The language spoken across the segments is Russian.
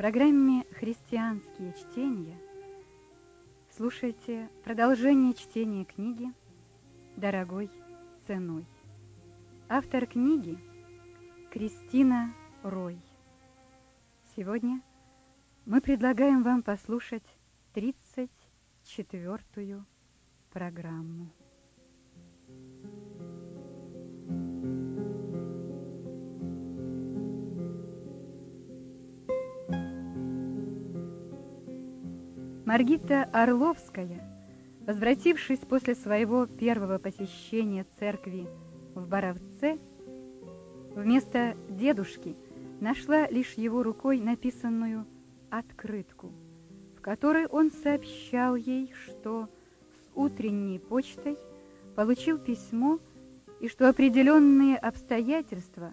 программе «Христианские чтения» слушайте продолжение чтения книги «Дорогой ценой». Автор книги Кристина Рой. Сегодня мы предлагаем вам послушать 34-ю программу. Маргита Орловская, возвратившись после своего первого посещения церкви в Боровце, вместо дедушки нашла лишь его рукой написанную открытку, в которой он сообщал ей, что с утренней почтой получил письмо и что определенные обстоятельства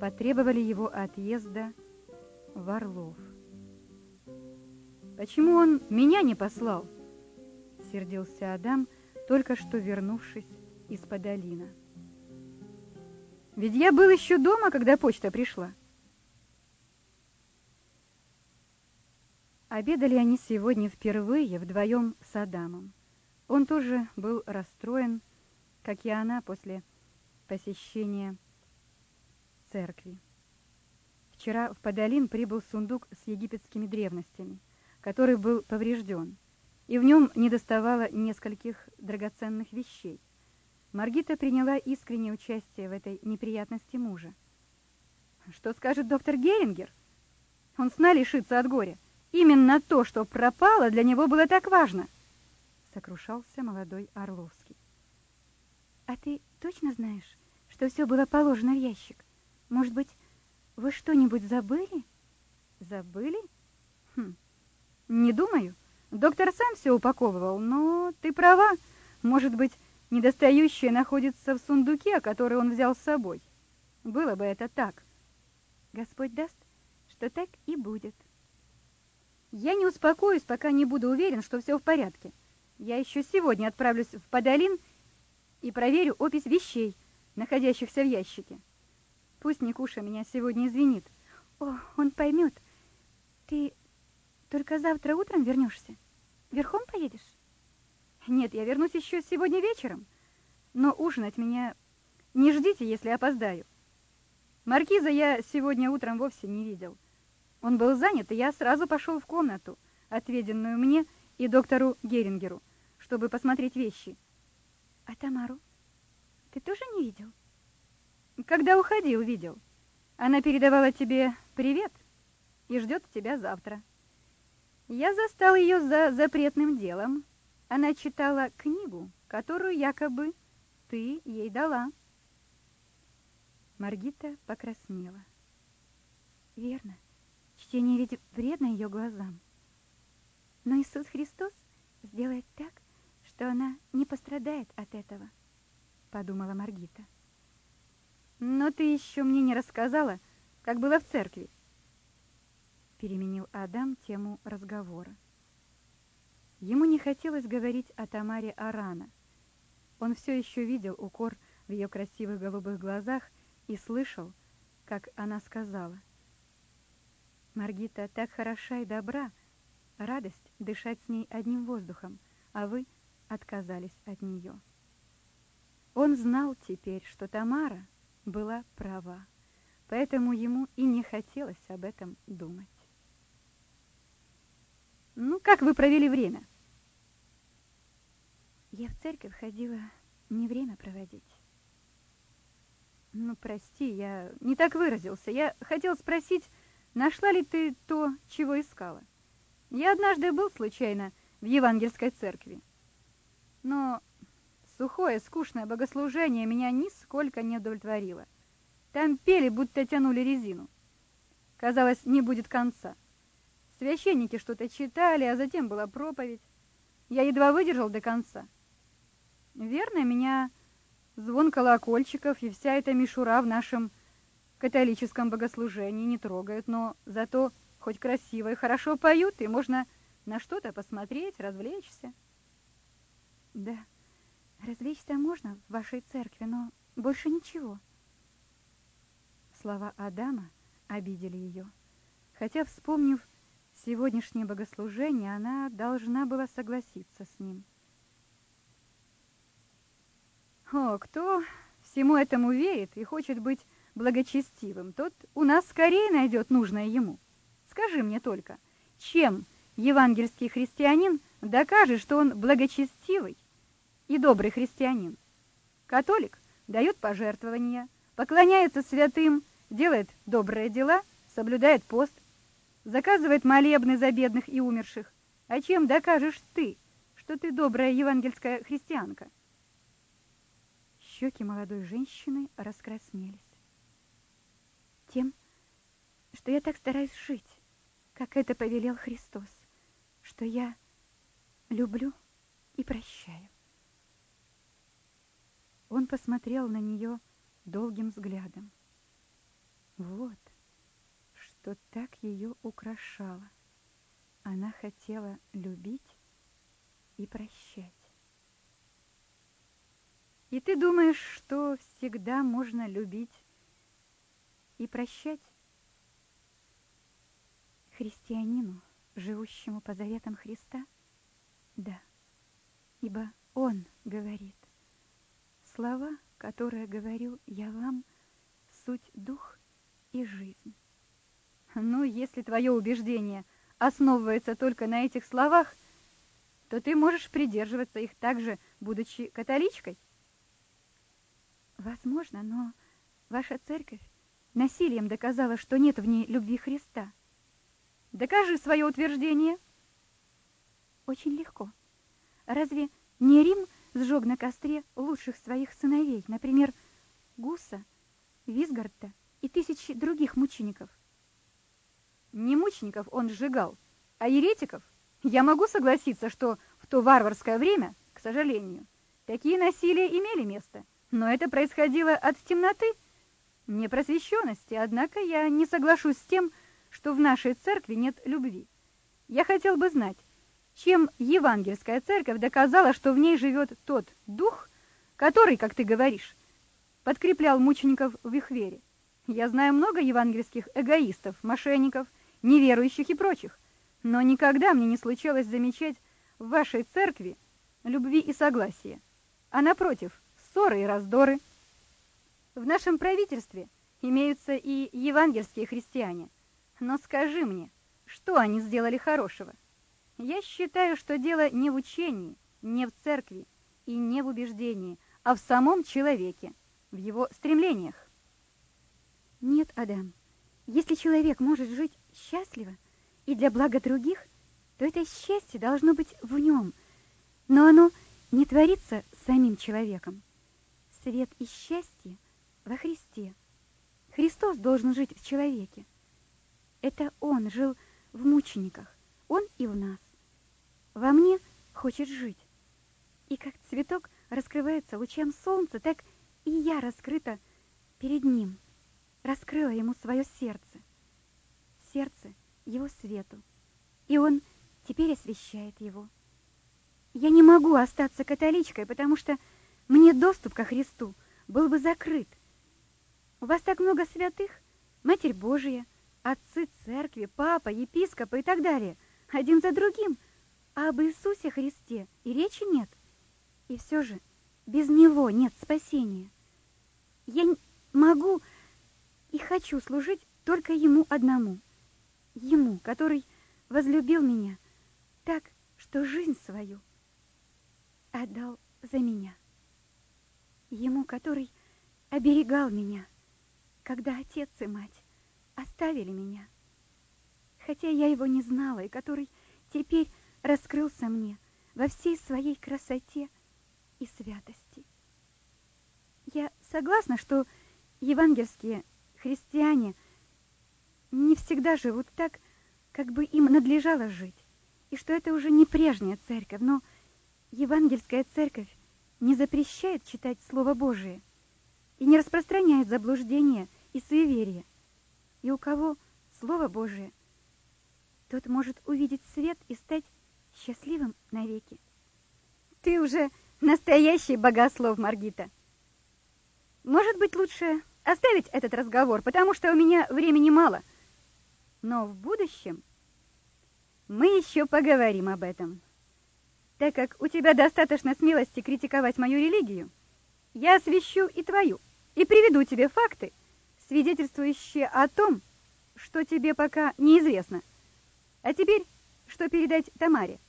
потребовали его отъезда в Орлов. Почему он меня не послал? Сердился Адам, только что вернувшись из-под долина. Ведь я был еще дома, когда почта пришла. Обедали они сегодня впервые вдвоем с Адамом. Он тоже был расстроен, как и она после посещения церкви. Вчера в Подолин прибыл сундук с египетскими древностями – который был поврежден, и в нем недоставало нескольких драгоценных вещей. Маргита приняла искреннее участие в этой неприятности мужа. Что скажет доктор Герингер? Он сна лишится от горя. Именно то, что пропало, для него было так важно. Сокрушался молодой Орловский. А ты точно знаешь, что все было положено в ящик? Может быть, вы что-нибудь забыли? Забыли? Хм, не думаю. Доктор сам все упаковывал, но ты права. Может быть, недостающее находится в сундуке, который он взял с собой. Было бы это так. Господь даст, что так и будет. Я не успокоюсь, пока не буду уверен, что все в порядке. Я еще сегодня отправлюсь в Подолин и проверю опись вещей, находящихся в ящике. Пусть Никуша меня сегодня извинит. О, он поймет. Ты только завтра утром вернешься? Верхом поедешь? Нет, я вернусь еще сегодня вечером. Но ужинать меня не ждите, если опоздаю. Маркиза я сегодня утром вовсе не видел. Он был занят, и я сразу пошел в комнату, отведенную мне и доктору Герингеру, чтобы посмотреть вещи. А Тамару ты тоже не видел? Когда уходил, видел. Она передавала тебе привет и ждет тебя завтра. Я застал ее за запретным делом. Она читала книгу, которую якобы ты ей дала. Маргита покраснела. Верно, чтение ведь вредно ее глазам. Но Иисус Христос сделает так, что она не пострадает от этого, подумала Маргита. Но ты еще мне не рассказала, как было в церкви переменил Адам тему разговора. Ему не хотелось говорить о Тамаре Арана. Он все еще видел укор в ее красивых голубых глазах и слышал, как она сказала. «Маргита так хороша и добра, радость дышать с ней одним воздухом, а вы отказались от нее». Он знал теперь, что Тамара была права, поэтому ему и не хотелось об этом думать. Ну, как вы провели время? Я в церковь ходила не время проводить. Ну, прости, я не так выразился. Я хотел спросить, нашла ли ты то, чего искала? Я однажды был случайно в евангельской церкви. Но сухое, скучное богослужение меня нисколько не удовлетворило. Там пели, будто тянули резину. Казалось, не будет конца. Священники что-то читали, а затем была проповедь. Я едва выдержал до конца. Верно, меня звон колокольчиков и вся эта мишура в нашем католическом богослужении не трогают, но зато хоть красиво и хорошо поют, и можно на что-то посмотреть, развлечься. Да, развлечься можно в вашей церкви, но больше ничего. Слова Адама обидели ее, хотя, вспомнив сегодняшнее богослужение она должна была согласиться с ним. О, кто всему этому верит и хочет быть благочестивым, тот у нас скорее найдет нужное ему. Скажи мне только, чем евангельский христианин докажет, что он благочестивый и добрый христианин? Католик дает пожертвования, поклоняется святым, делает добрые дела, соблюдает пост, заказывает молебны за бедных и умерших. А чем докажешь ты, что ты добрая евангельская христианка? Щеки молодой женщины раскраснелись. Тем, что я так стараюсь жить, как это повелел Христос, что я люблю и прощаю. Он посмотрел на нее долгим взглядом. Вот, что так ее украшало. Она хотела любить и прощать. И ты думаешь, что всегда можно любить и прощать? Христианину, живущему по заветам Христа? Да, ибо Он говорит, слова, которые говорю я вам, суть дух и жизнь. Ну, если твое убеждение основывается только на этих словах, то ты можешь придерживаться их также, будучи католичкой. Возможно, но ваша церковь насилием доказала, что нет в ней любви Христа. Докажи свое утверждение. Очень легко. Разве не Рим сжег на костре лучших своих сыновей, например, Гуса, Визгарта и тысячи других мучеников? Не мучеников он сжигал, а еретиков. Я могу согласиться, что в то варварское время, к сожалению, такие насилия имели место – но это происходило от темноты, непросвещенности, однако я не соглашусь с тем, что в нашей церкви нет любви. Я хотел бы знать, чем евангельская церковь доказала, что в ней живет тот дух, который, как ты говоришь, подкреплял мучеников в их вере. Я знаю много евангельских эгоистов, мошенников, неверующих и прочих, но никогда мне не случалось замечать в вашей церкви любви и согласия, а напротив – ссоры и раздоры. В нашем правительстве имеются и евангельские христиане. Но скажи мне, что они сделали хорошего? Я считаю, что дело не в учении, не в церкви и не в убеждении, а в самом человеке, в его стремлениях. Нет, Адам, если человек может жить счастливо и для блага других, то это счастье должно быть в нем, но оно не творится самим человеком свет и счастье во Христе. Христос должен жить в человеке. Это Он жил в мучениках, Он и в нас. Во мне хочет жить. И как цветок раскрывается лучам солнца, так и я раскрыта перед Ним, раскрыла Ему свое сердце. Сердце Его свету. И Он теперь освещает его. Я не могу остаться католичкой, потому что мне доступ ко Христу был бы закрыт. У вас так много святых, Матерь Божия, отцы церкви, папа, епископы и так далее, один за другим, а об Иисусе Христе и речи нет. И все же без Него нет спасения. Я могу и хочу служить только Ему одному. Ему, который возлюбил меня так, что жизнь свою отдал за меня ему, который оберегал меня, когда отец и мать оставили меня, хотя я его не знала, и который теперь раскрылся мне во всей своей красоте и святости. Я согласна, что евангельские христиане не всегда живут так, как бы им надлежало жить, и что это уже не прежняя церковь, но евангельская церковь не запрещает читать Слово Божие и не распространяет заблуждения и суеверия. И у кого Слово Божие, тот может увидеть свет и стать счастливым навеки. Ты уже настоящий богослов, Маргита. Может быть, лучше оставить этот разговор, потому что у меня времени мало. Но в будущем Мы еще поговорим об этом. Так как у тебя достаточно смелости критиковать мою религию, я освещу и твою, и приведу тебе факты, свидетельствующие о том, что тебе пока неизвестно. А теперь, что передать Тамаре?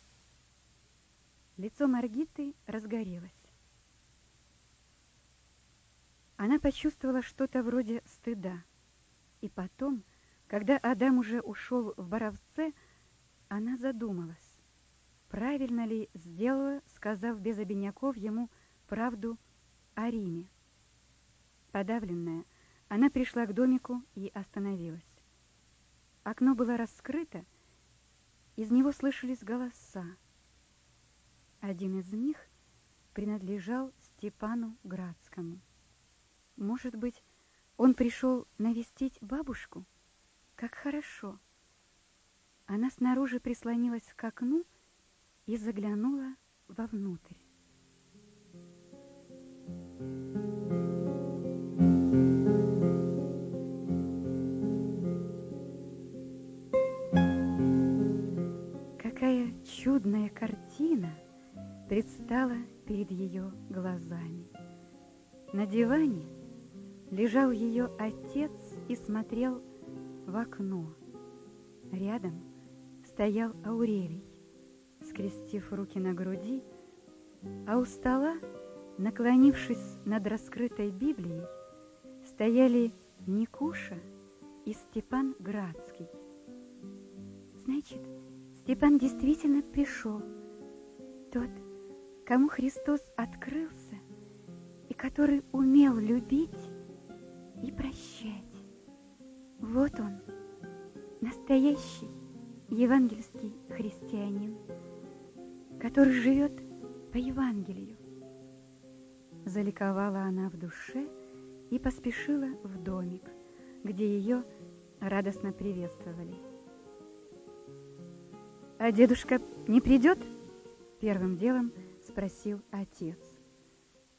Лицо Маргиты разгорелось. Она почувствовала что-то вроде стыда. И потом, когда Адам уже ушел в Боровце, она задумалась, правильно ли сделала, сказав без обиняков ему правду о Риме. Подавленная, она пришла к домику и остановилась. Окно было раскрыто, из него слышались голоса. Один из них принадлежал Степану Градскому. Может быть, он пришел навестить бабушку? Как хорошо! Она снаружи прислонилась к окну и заглянула вовнутрь. Какая чудная картина предстала перед ее глазами. На диване лежал ее отец и смотрел в окно. Рядом стоял Аурелий, скрестив руки на груди, а у стола, наклонившись над раскрытой Библией, стояли Никуша и Степан Градский. Значит, Степан действительно пришел, тот, кому Христос открылся и который умел любить и прощать. Вот он, настоящий евангельский христианин, который живет по Евангелию. Заликовала она в душе и поспешила в домик, где ее радостно приветствовали. «А дедушка не придет?» Первым делом спросил отец.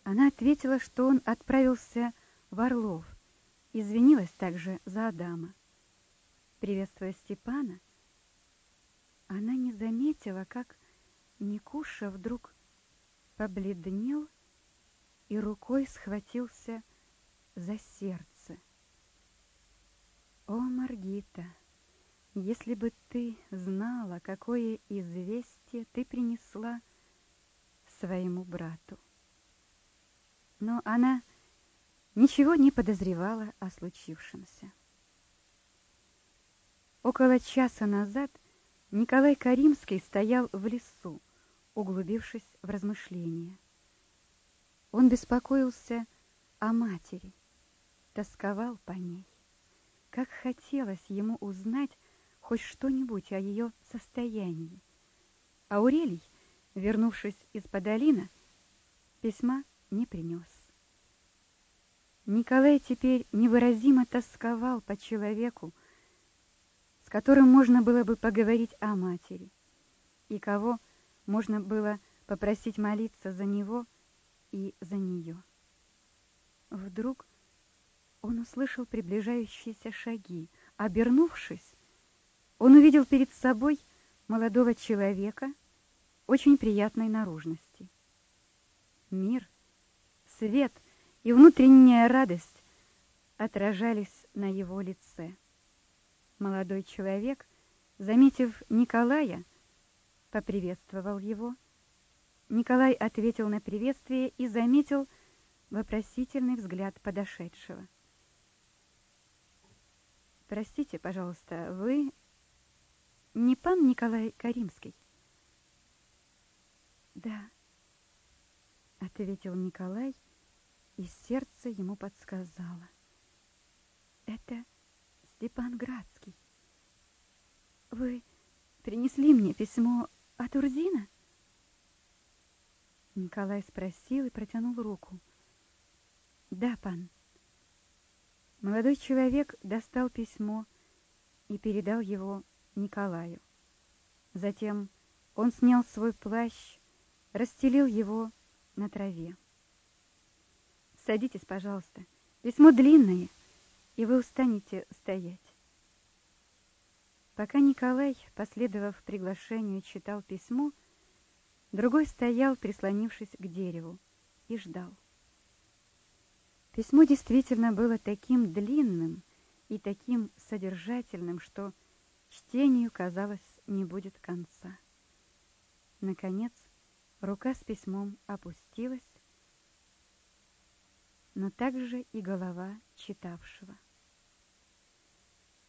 Она ответила, что он отправился в Орлов, извинилась также за Адама. Приветствуя Степана, она не заметила, как Никуша вдруг побледнел и рукой схватился за сердце. О, Маргита, если бы ты знала, какое известие ты принесла своему брату. Но она ничего не подозревала о случившемся. Около часа назад Николай Каримский стоял в лесу, углубившись в размышления. Он беспокоился о матери, тосковал по ней. Как хотелось ему узнать хоть что-нибудь о ее состоянии. Аурелий, вернувшись из Подолина, письма не принес. Николай теперь невыразимо тосковал по человеку, с которым можно было бы поговорить о матери, и кого можно было попросить молиться за него и за нее. Вдруг он услышал приближающиеся шаги. Обернувшись, он увидел перед собой молодого человека очень приятной наружности. Мир, свет — и внутренняя радость отражались на его лице. Молодой человек, заметив Николая, поприветствовал его. Николай ответил на приветствие и заметил вопросительный взгляд подошедшего. «Простите, пожалуйста, вы не пан Николай Каримский?» «Да», — ответил Николай, — и сердце ему подсказало. Это Степан Градский. Вы принесли мне письмо от Урзина? Николай спросил и протянул руку. Да, пан. Молодой человек достал письмо и передал его Николаю. Затем он снял свой плащ, расстелил его на траве. Садитесь, пожалуйста. Письмо длинное, и вы устанете стоять. Пока Николай, последовав приглашению, читал письмо, другой стоял, прислонившись к дереву, и ждал. Письмо действительно было таким длинным и таким содержательным, что чтению, казалось, не будет конца. Наконец, рука с письмом опустилась, но также и голова читавшего.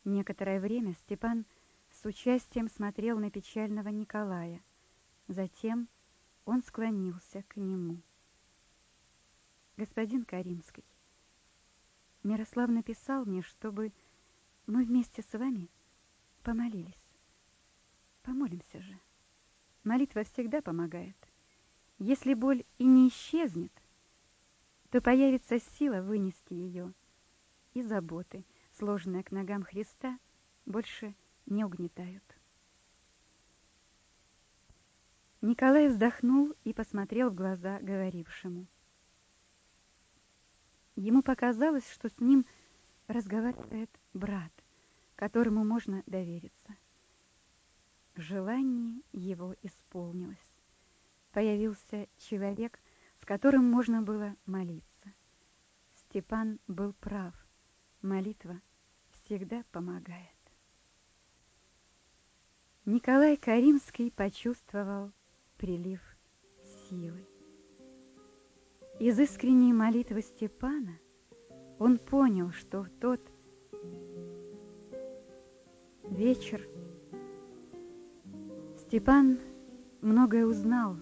Некоторое время Степан с участием смотрел на печального Николая. Затем он склонился к нему. «Господин Каримский, Мирослав написал мне, чтобы мы вместе с вами помолились. Помолимся же. Молитва всегда помогает. Если боль и не исчезнет, то появится сила вынести ее, и заботы, сложенные к ногам Христа, больше не угнетают. Николай вздохнул и посмотрел в глаза говорившему. Ему показалось, что с ним разговаривает брат, которому можно довериться. Желание его исполнилось. Появился человек, которым можно было молиться. Степан был прав. Молитва всегда помогает. Николай Каримский почувствовал прилив силы. Из искренней молитвы Степана он понял, что в тот вечер Степан многое узнал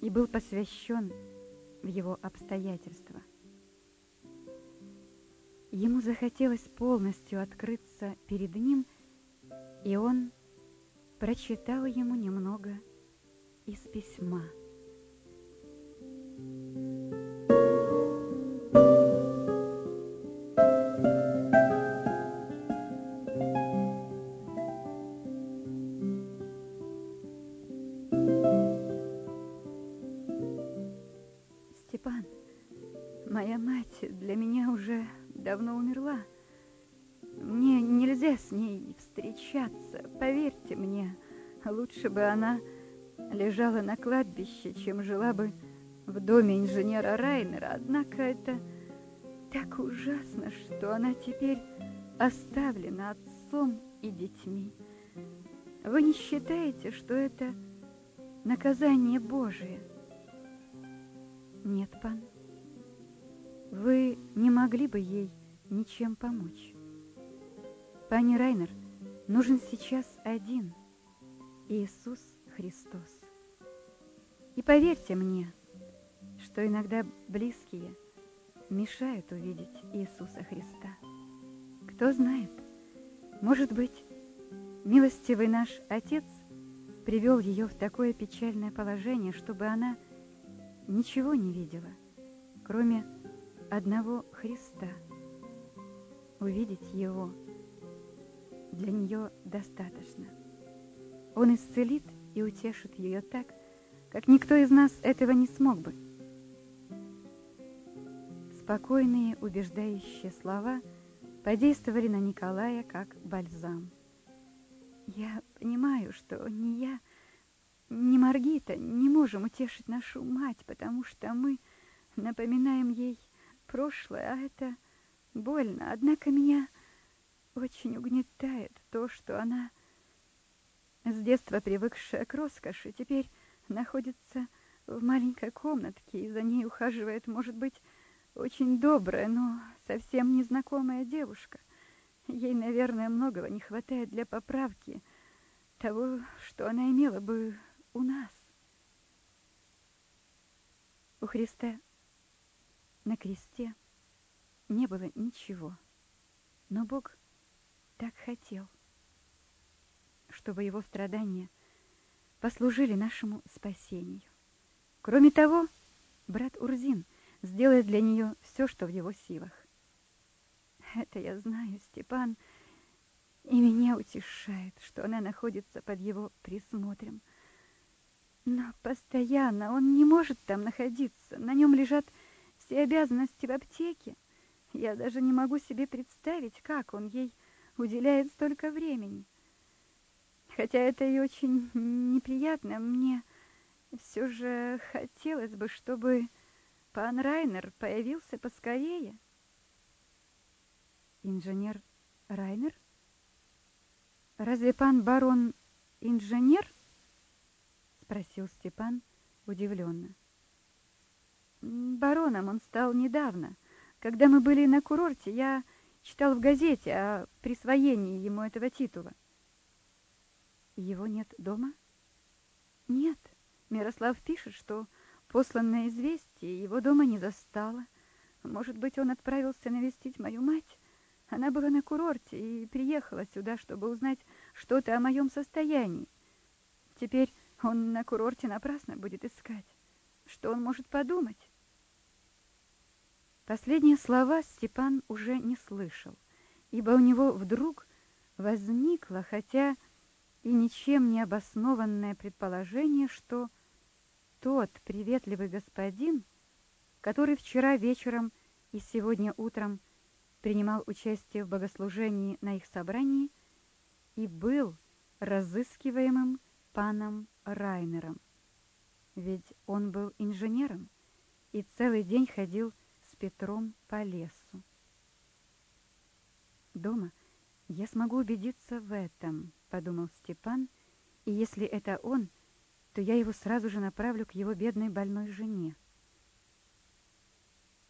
и был посвящен в его обстоятельства. Ему захотелось полностью открыться перед ним, и он прочитал ему немного из письма. Лучше бы она лежала на кладбище, чем жила бы в доме инженера Райнера. Однако это так ужасно, что она теперь оставлена отцом и детьми. Вы не считаете, что это наказание Божие? Нет, пан. Вы не могли бы ей ничем помочь. Пани Райнер нужен сейчас один – Иисус Христос. И поверьте мне, что иногда близкие мешают увидеть Иисуса Христа. Кто знает, может быть, милостивый наш Отец привел ее в такое печальное положение, чтобы она ничего не видела, кроме одного Христа – увидеть Его для нее достаточно. Он исцелит и утешит ее так, как никто из нас этого не смог бы. Спокойные, убеждающие слова подействовали на Николая как бальзам. Я понимаю, что ни я, ни Маргита не можем утешить нашу мать, потому что мы напоминаем ей прошлое, а это больно, однако меня очень угнетает то, что она, с детства привыкшая к роскоши, теперь находится в маленькой комнатке, и за ней ухаживает, может быть, очень добрая, но совсем незнакомая девушка. Ей, наверное, многого не хватает для поправки того, что она имела бы у нас. У Христа на кресте не было ничего. Но Бог так хотел, чтобы его страдания послужили нашему спасению. Кроме того, брат Урзин сделает для нее все, что в его силах. Это я знаю, Степан, и меня утешает, что она находится под его присмотром. Но постоянно он не может там находиться. На нем лежат все обязанности в аптеке. Я даже не могу себе представить, как он ей уделяет столько времени. Хотя это и очень неприятно, мне все же хотелось бы, чтобы пан Райнер появился поскорее. Инженер Райнер? Разве пан барон инженер? Спросил Степан удивленно. Бароном он стал недавно. Когда мы были на курорте, я читал в газете о присвоении ему этого титула. Его нет дома? Нет. Мирослав пишет, что посланное известие его дома не застало. Может быть, он отправился навестить мою мать? Она была на курорте и приехала сюда, чтобы узнать что-то о моем состоянии. Теперь он на курорте напрасно будет искать. Что он может подумать? Последние слова Степан уже не слышал, ибо у него вдруг возникло, хотя и ничем не обоснованное предположение, что тот приветливый господин, который вчера вечером и сегодня утром принимал участие в богослужении на их собрании и был разыскиваемым паном Райнером. Ведь он был инженером и целый день ходил с Петром по лесу. Дома я смогу убедиться в этом, подумал Степан, и если это он, то я его сразу же направлю к его бедной больной жене.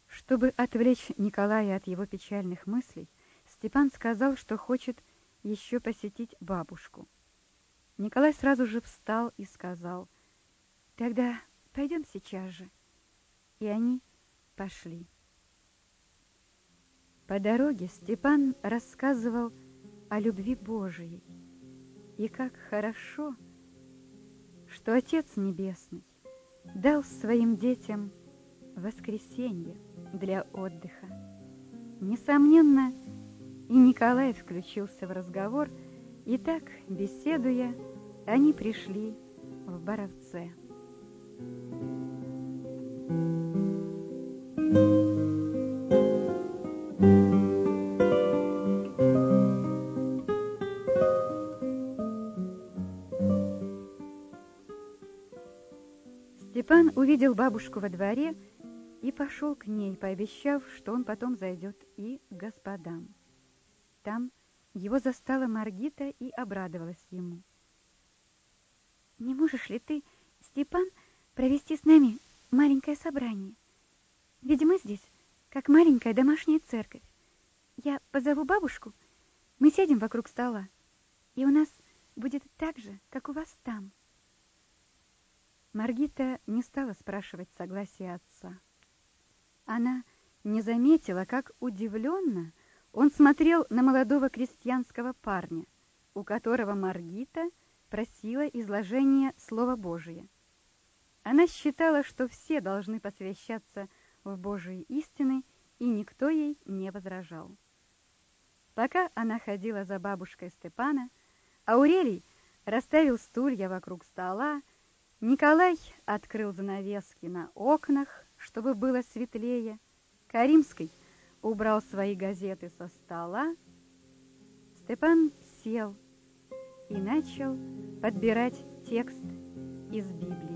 Чтобы отвлечь Николая от его печальных мыслей, Степан сказал, что хочет еще посетить бабушку. Николай сразу же встал и сказал, «Тогда пойдем сейчас же». И они пошли. По дороге Степан рассказывал о любви Божией. И как хорошо, что Отец Небесный дал своим детям воскресенье для отдыха. Несомненно, и Николай включился в разговор, и так, беседуя, они пришли в Боровце. Степан увидел бабушку во дворе и пошел к ней, пообещав, что он потом зайдет и к господам. Там его застала Маргита и обрадовалась ему. «Не можешь ли ты, Степан, провести с нами маленькое собрание? Ведь мы здесь, как маленькая домашняя церковь. Я позову бабушку, мы сядем вокруг стола, и у нас будет так же, как у вас там». Маргита не стала спрашивать согласия отца. Она не заметила, как удивленно он смотрел на молодого крестьянского парня, у которого Маргита просила изложение Слова Божия. Она считала, что все должны посвящаться в Божьи истины, и никто ей не возражал. Пока она ходила за бабушкой Степана, Аурелий расставил стулья вокруг стола, Николай открыл занавески на окнах, чтобы было светлее. Каримский убрал свои газеты со стола. Степан сел и начал подбирать текст из Библии.